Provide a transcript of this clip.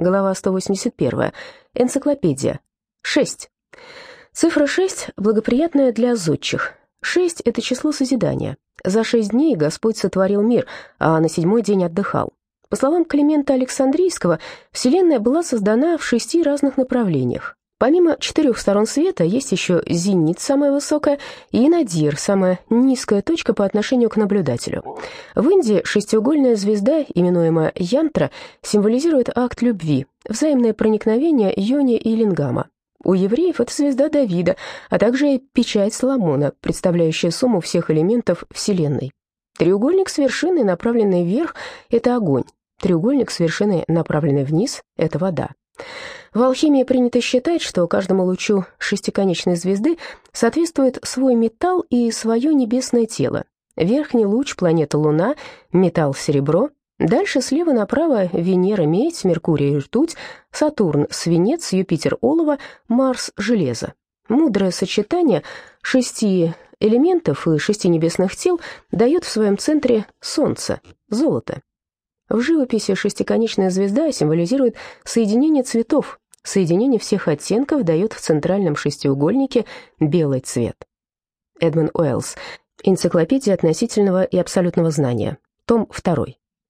Глава 181. Энциклопедия. 6. Цифра 6 благоприятная для зодчих. 6 – это число созидания. За шесть дней Господь сотворил мир, а на седьмой день отдыхал. По словам Климента Александрийского, Вселенная была создана в шести разных направлениях. Помимо четырех сторон света есть еще зенит, самая высокая, и надир, самая низкая точка по отношению к наблюдателю. В Индии шестиугольная звезда, именуемая Янтра, символизирует акт любви, взаимное проникновение йони и лингама. У евреев это звезда Давида, а также печать Соломона, представляющая сумму всех элементов Вселенной. Треугольник с вершиной, направленной вверх, это огонь. Треугольник с вершиной, направленной вниз, это вода. В алхимии принято считать, что каждому лучу шестиконечной звезды соответствует свой металл и свое небесное тело. Верхний луч – планета Луна, металл – серебро. Дальше слева направо Венера – медь, Меркурий – ртуть, Сатурн – свинец, Юпитер – олово, Марс – железо. Мудрое сочетание шести элементов и шести небесных тел дает в своем центре Солнце – золото. В живописи шестиконечная звезда символизирует соединение цветов. Соединение всех оттенков дает в центральном шестиугольнике белый цвет. Эдмон Уэллс. Энциклопедия относительного и абсолютного знания. Том 2.